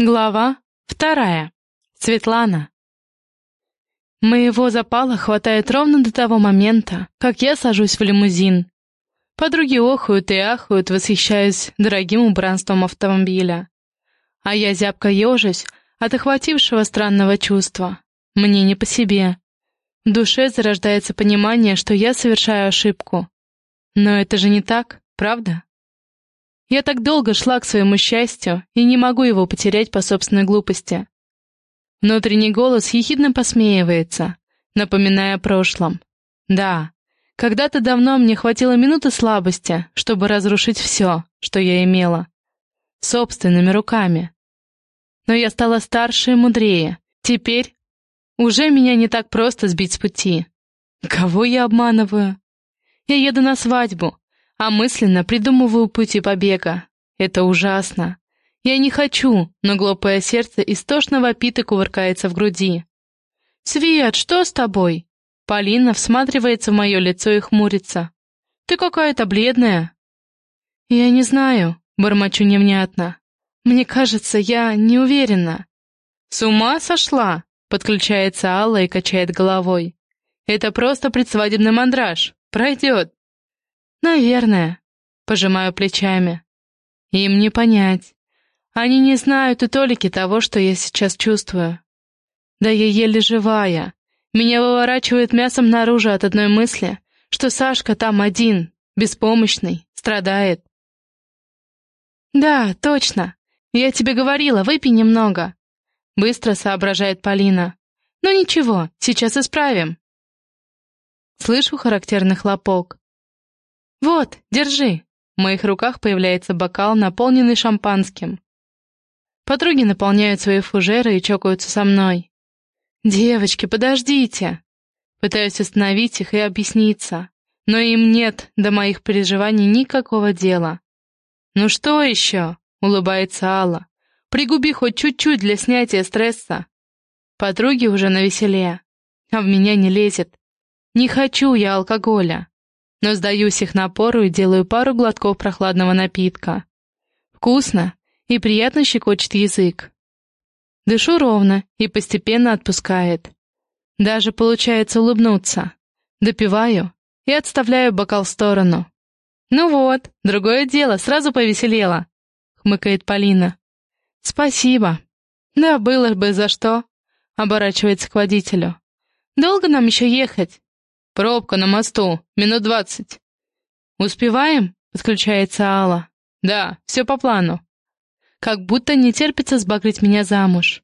Глава вторая. Светлана. Моего запала хватает ровно до того момента, как я сажусь в лимузин. Подруги охают и ахают, восхищаясь дорогим убранством автомобиля. А я зябко ежусь от охватившего странного чувства. Мне не по себе. В душе зарождается понимание, что я совершаю ошибку. Но это же не так, правда? Я так долго шла к своему счастью и не могу его потерять по собственной глупости. Внутренний голос ехидно посмеивается, напоминая о прошлом. Да, когда-то давно мне хватило минуты слабости, чтобы разрушить все, что я имела. Собственными руками. Но я стала старше и мудрее. Теперь уже меня не так просто сбить с пути. Кого я обманываю? Я еду на свадьбу, а мысленно придумываю пути побега. Это ужасно. Я не хочу, но глупое сердце истошно вопит и кувыркается в груди. «Свет, что с тобой?» Полина всматривается в мое лицо и хмурится. «Ты какая-то бледная». «Я не знаю», — бормочу невнятно. «Мне кажется, я не уверена». «С ума сошла?» — подключается Алла и качает головой. «Это просто предсвадебный мандраж. Пройдет». «Наверное», — пожимаю плечами. «Им не понять. Они не знают и толики того, что я сейчас чувствую. Да я еле живая. Меня выворачивает мясом наружу от одной мысли, что Сашка там один, беспомощный, страдает. «Да, точно. Я тебе говорила, выпей немного», — быстро соображает Полина. «Ну ничего, сейчас исправим». Слышу характерный хлопок. «Вот, держи!» В моих руках появляется бокал, наполненный шампанским. Подруги наполняют свои фужеры и чокаются со мной. «Девочки, подождите!» Пытаюсь остановить их и объясниться, но им нет до моих переживаний никакого дела. «Ну что еще?» — улыбается Алла. «Пригуби хоть чуть-чуть для снятия стресса». Подруги уже навеселе, а в меня не лезет. Не хочу я алкоголя но сдаюсь их напору и делаю пару глотков прохладного напитка. Вкусно и приятно щекочет язык. Дышу ровно и постепенно отпускает. Даже получается улыбнуться. Допиваю и отставляю бокал в сторону. «Ну вот, другое дело, сразу повеселела», — хмыкает Полина. «Спасибо». «Да, было бы за что», — оборачивается к водителю. «Долго нам еще ехать?» «Пробка на мосту. Минут двадцать». «Успеваем?» — подключается Алла. «Да, все по плану». Как будто не терпится сбагрить меня замуж.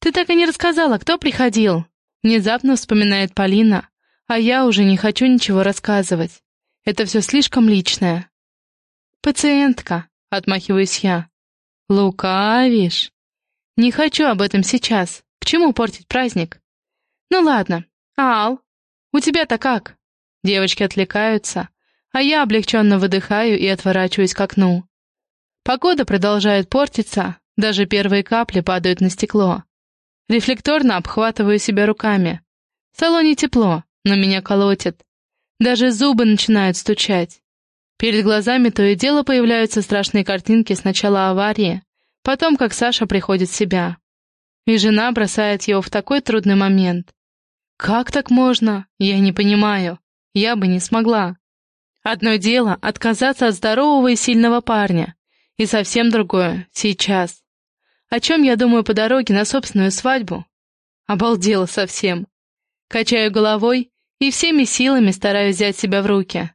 «Ты так и не рассказала, кто приходил?» Внезапно вспоминает Полина, а я уже не хочу ничего рассказывать. Это все слишком личное. «Пациентка», — отмахиваюсь я. «Лукавишь?» «Не хочу об этом сейчас. К чему портить праздник?» «Ну ладно. Ал, «У тебя-то как?» Девочки отвлекаются, а я облегченно выдыхаю и отворачиваюсь к окну. Погода продолжает портиться, даже первые капли падают на стекло. Рефлекторно обхватываю себя руками. В салоне тепло, но меня колотит. Даже зубы начинают стучать. Перед глазами то и дело появляются страшные картинки сначала аварии, потом как Саша приходит в себя. И жена бросает его в такой трудный момент. Как так можно? Я не понимаю. Я бы не смогла. Одно дело — отказаться от здорового и сильного парня, и совсем другое — сейчас. О чем я думаю по дороге на собственную свадьбу? Обалдела совсем. Качаю головой и всеми силами стараюсь взять себя в руки.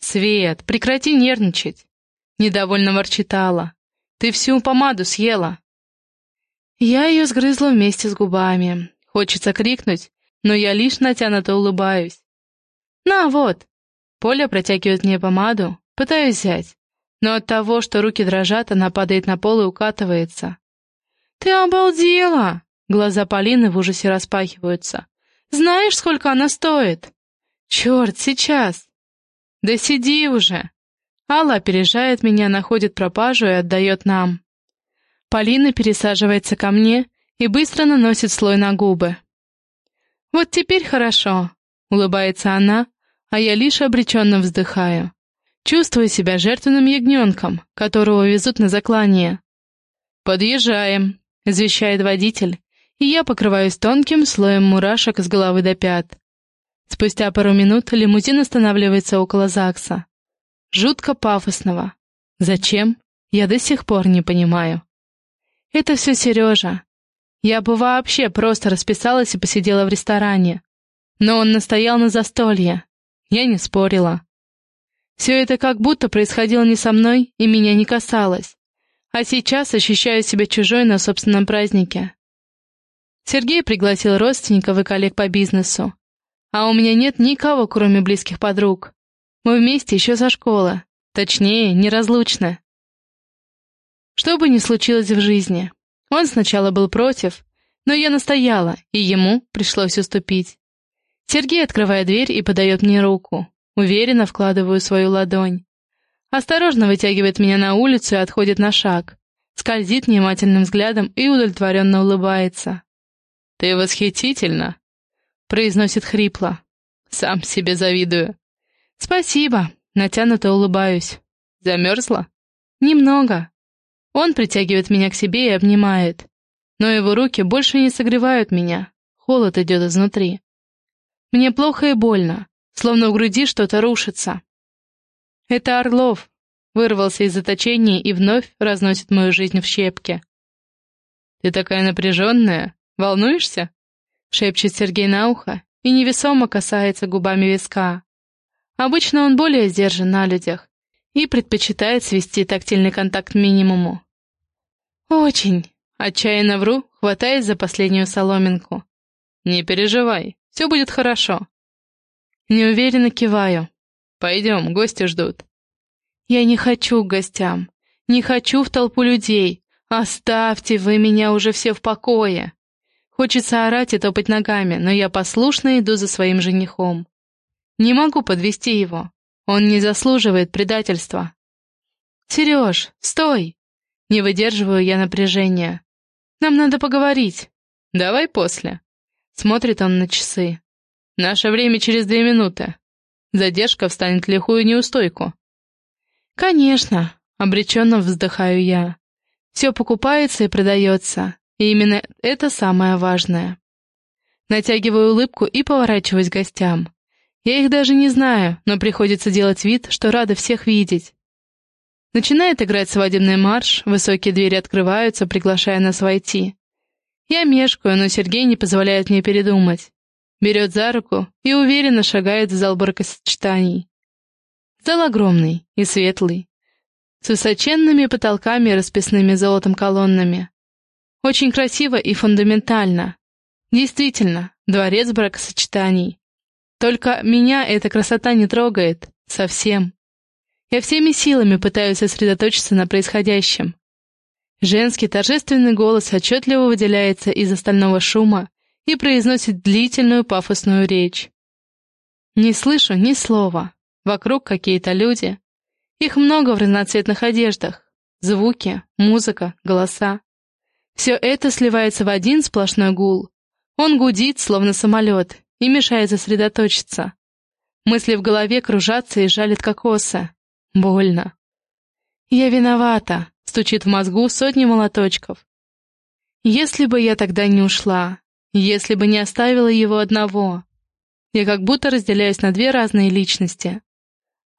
«Свет, прекрати нервничать!» — недовольно ворчитала. «Ты всю помаду съела!» Я ее сгрызла вместе с губами, Хочется крикнуть, но я лишь натянуто улыбаюсь. «На, вот!» Поля протягивает мне помаду, пытаюсь взять, но от того, что руки дрожат, она падает на пол и укатывается. «Ты обалдела!» Глаза Полины в ужасе распахиваются. «Знаешь, сколько она стоит?» «Черт, сейчас!» «Да сиди уже!» Алла опережает меня, находит пропажу и отдает нам. Полина пересаживается ко мне и быстро наносит слой на губы. «Вот теперь хорошо», — улыбается она, а я лишь обреченно вздыхаю. Чувствую себя жертвенным ягненком, которого везут на заклание. «Подъезжаем», — извещает водитель, и я покрываюсь тонким слоем мурашек с головы до пят. Спустя пару минут лимузин останавливается около ЗАГСа. Жутко пафосного. Зачем? Я до сих пор не понимаю. Это все Сережа. Я бы вообще просто расписалась и посидела в ресторане. Но он настоял на застолье. Я не спорила. Все это как будто происходило не со мной и меня не касалось. А сейчас ощущаю себя чужой на собственном празднике. Сергей пригласил родственников и коллег по бизнесу. А у меня нет никого, кроме близких подруг. Мы вместе еще со школы. Точнее, неразлучны. Что бы ни случилось в жизни, он сначала был против, но я настояла, и ему пришлось уступить. Сергей открывает дверь и подает мне руку. Уверенно вкладываю свою ладонь. Осторожно вытягивает меня на улицу и отходит на шаг. Скользит внимательным взглядом и удовлетворенно улыбается. «Ты восхитительна!» произносит хрипло. Сам себе завидую. Спасибо, натянуто улыбаюсь. Замерзла? Немного. Он притягивает меня к себе и обнимает. Но его руки больше не согревают меня. Холод идет изнутри. Мне плохо и больно, словно в груди что-то рушится. Это Орлов. Вырвался из заточения и вновь разносит мою жизнь в щепки. «Ты такая напряженная. Волнуешься?» шепчет Сергей на ухо и невесомо касается губами виска. Обычно он более сдержан на людях и предпочитает свести тактильный контакт минимуму. «Очень», — отчаянно вру, хватаясь за последнюю соломинку. «Не переживай, все будет хорошо». Неуверенно киваю. «Пойдем, гости ждут». «Я не хочу к гостям, не хочу в толпу людей. Оставьте вы меня уже все в покое». Хочется орать и топать ногами, но я послушно иду за своим женихом. Не могу подвести его. Он не заслуживает предательства. «Сереж, стой!» Не выдерживаю я напряжения. «Нам надо поговорить». «Давай после». Смотрит он на часы. «Наше время через две минуты. Задержка встанет лихую неустойку». «Конечно», — обреченно вздыхаю я. «Все покупается и продается. И именно это самое важное. Натягиваю улыбку и поворачиваюсь к гостям. Я их даже не знаю, но приходится делать вид, что рада всех видеть. Начинает играть свадебный марш, высокие двери открываются, приглашая нас войти. Я мешкаю, но Сергей не позволяет мне передумать. Берет за руку и уверенно шагает в зал бракосочетаний. Зал огромный и светлый, с высоченными потолками и расписными золотом колоннами. Очень красиво и фундаментально. Действительно, дворец бракосочетаний. Только меня эта красота не трогает. Совсем. Я всеми силами пытаюсь сосредоточиться на происходящем. Женский торжественный голос отчетливо выделяется из остального шума и произносит длительную пафосную речь. Не слышу ни слова. Вокруг какие-то люди. Их много в разноцветных одеждах. Звуки, музыка, голоса. Все это сливается в один сплошной гул. Он гудит, словно самолет, и мешает сосредоточиться. Мысли в голове кружатся и жалят кокосы. Больно. «Я виновата», — стучит в мозгу сотни молоточков. «Если бы я тогда не ушла, если бы не оставила его одного, я как будто разделяюсь на две разные личности.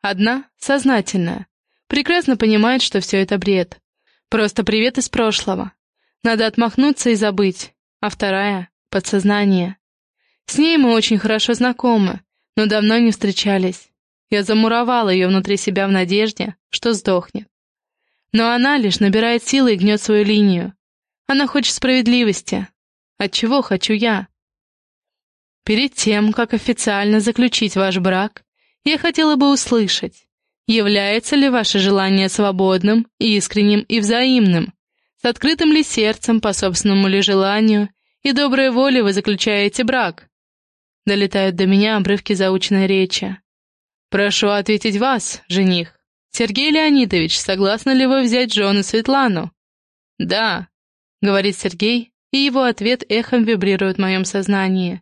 Одна — сознательная, прекрасно понимает, что все это бред. Просто привет из прошлого, надо отмахнуться и забыть. А вторая — подсознание. С ней мы очень хорошо знакомы, но давно не встречались. Я замуровала ее внутри себя в надежде, что сдохнет. Но она лишь набирает силы и гнет свою линию. Она хочет справедливости. От чего хочу я? Перед тем, как официально заключить ваш брак, я хотела бы услышать, является ли ваше желание свободным, искренним и взаимным, с открытым ли сердцем, по собственному ли желанию и доброй волей вы заключаете брак? Долетают до меня обрывки заученной речи. Прошу ответить вас, жених. Сергей Леонидович, согласны ли вы взять жену Светлану? Да, говорит Сергей, и его ответ эхом вибрирует в моем сознании.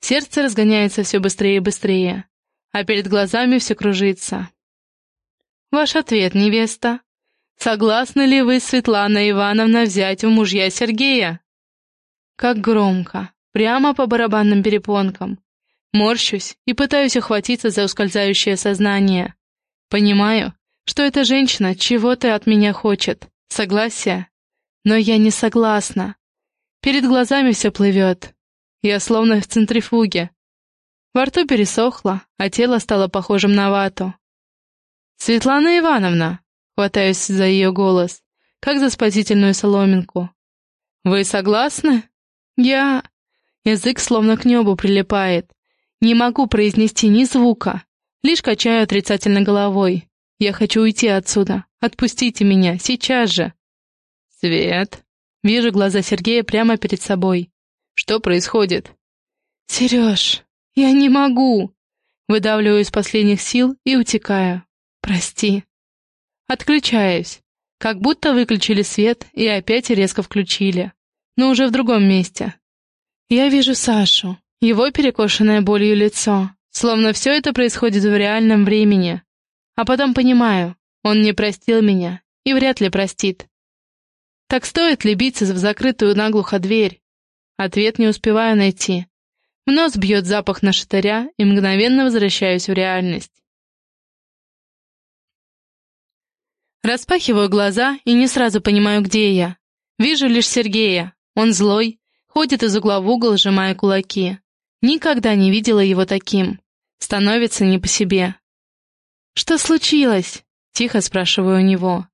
Сердце разгоняется все быстрее и быстрее, а перед глазами все кружится. Ваш ответ, невеста. Согласны ли вы, Светлана Ивановна, взять в мужья Сергея? Как громко, прямо по барабанным перепонкам. Морщусь и пытаюсь охватиться за ускользающее сознание. Понимаю, что эта женщина чего-то от меня хочет, согласия. Но я не согласна. Перед глазами все плывет. Я словно в центрифуге. Во рту пересохло, а тело стало похожим на вату. «Светлана Ивановна!» — хватаюсь за ее голос, как за спасительную соломинку. «Вы согласны?» «Я...» Язык словно к небу прилипает. Не могу произнести ни звука, лишь качаю отрицательно головой. Я хочу уйти отсюда. Отпустите меня, сейчас же. Свет. Вижу глаза Сергея прямо перед собой. Что происходит? Сереж, я не могу. Выдавливаю из последних сил и утекаю. Прости. Отключаюсь. Как будто выключили свет и опять резко включили. Но уже в другом месте. Я вижу Сашу, его перекошенное болью лицо, словно все это происходит в реальном времени. А потом понимаю, он не простил меня и вряд ли простит. Так стоит ли биться в закрытую наглухо дверь? Ответ не успеваю найти. В нос бьет запах на шатыря и мгновенно возвращаюсь в реальность. Распахиваю глаза и не сразу понимаю, где я. Вижу лишь Сергея. Он злой, ходит из угла в угол, сжимая кулаки. Никогда не видела его таким. Становится не по себе. «Что случилось?» — тихо спрашиваю у него.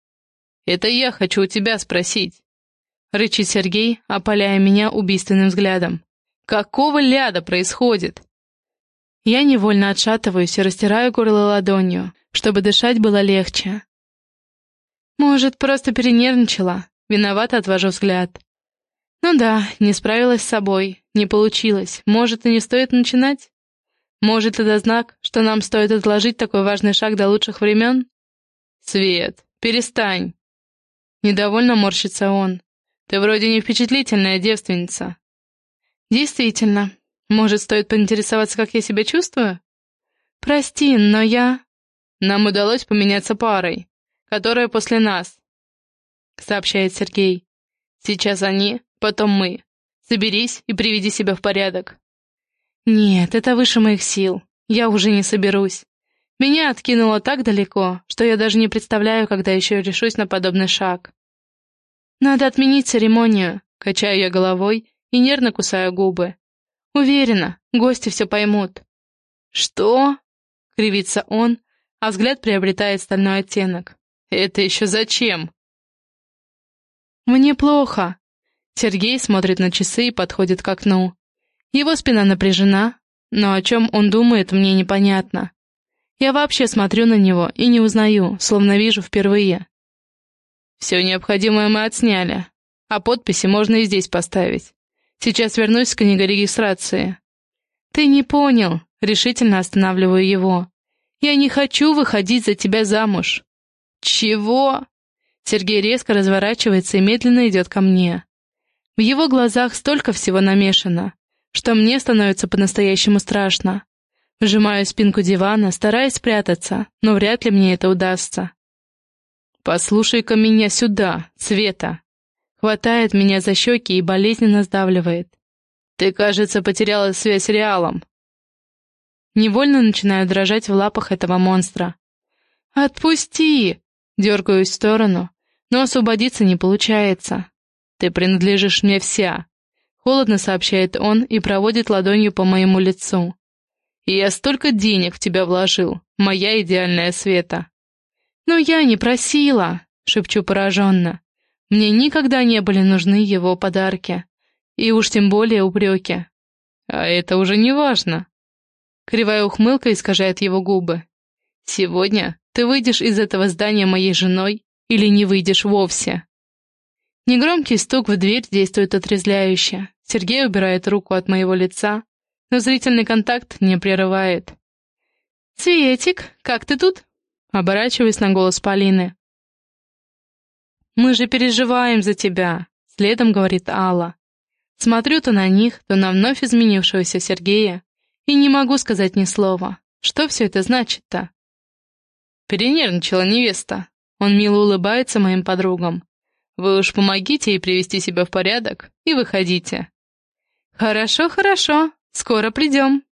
«Это я хочу у тебя спросить», — рычит Сергей, опаляя меня убийственным взглядом. «Какого ляда происходит?» Я невольно отшатываюсь и растираю горло ладонью, чтобы дышать было легче. Может, просто перенервничала, виновато отвожу взгляд. Ну да, не справилась с собой, не получилось. Может, и не стоит начинать? Может, это знак, что нам стоит отложить такой важный шаг до лучших времен? Свет, перестань. Недовольно морщится он. Ты вроде не впечатлительная девственница. Действительно. Может, стоит поинтересоваться, как я себя чувствую? Прости, но я... Нам удалось поменяться парой, которая после нас, сообщает Сергей. Сейчас они, потом мы. Соберись и приведи себя в порядок. Нет, это выше моих сил. Я уже не соберусь. Меня откинуло так далеко, что я даже не представляю, когда еще решусь на подобный шаг. Надо отменить церемонию, качаю я головой и нервно кусаю губы. Уверена, гости все поймут. Что? Кривится он, а взгляд приобретает стальной оттенок. Это еще зачем? Мне плохо, Сергей смотрит на часы и подходит к окну. Его спина напряжена, но о чем он думает, мне непонятно. Я вообще смотрю на него и не узнаю, словно вижу впервые. Все необходимое мы отсняли, а подписи можно и здесь поставить. Сейчас вернусь к книгорегистрации. Ты не понял, решительно останавливаю его. Я не хочу выходить за тебя замуж. Чего? Сергей резко разворачивается и медленно идет ко мне. В его глазах столько всего намешано, что мне становится по-настоящему страшно. Вжимаю спинку дивана, стараясь спрятаться, но вряд ли мне это удастся. «Послушай-ка меня сюда, Света!» Хватает меня за щеки и болезненно сдавливает. «Ты, кажется, потеряла связь с реалом». Невольно начинаю дрожать в лапах этого монстра. «Отпусти!» Дергаюсь в сторону, но освободиться не получается. «Ты принадлежишь мне вся», — холодно сообщает он и проводит ладонью по моему лицу. «И я столько денег в тебя вложил, моя идеальная Света». «Но я не просила», — шепчу пораженно. «Мне никогда не были нужны его подарки, и уж тем более упреки». «А это уже не важно». Кривая ухмылка искажает его губы. «Сегодня ты выйдешь из этого здания моей женой или не выйдешь вовсе?» Негромкий стук в дверь действует отрезвляюще. Сергей убирает руку от моего лица, но зрительный контакт не прерывает. «Светик, как ты тут?» Оборачиваясь на голос Полины. «Мы же переживаем за тебя», — следом говорит Алла. Смотрю то на них, то на вновь изменившегося Сергея, и не могу сказать ни слова. Что все это значит-то? Перенервничала невеста. Он мило улыбается моим подругам. Вы уж помогите ей привести себя в порядок и выходите. Хорошо, хорошо, скоро придем.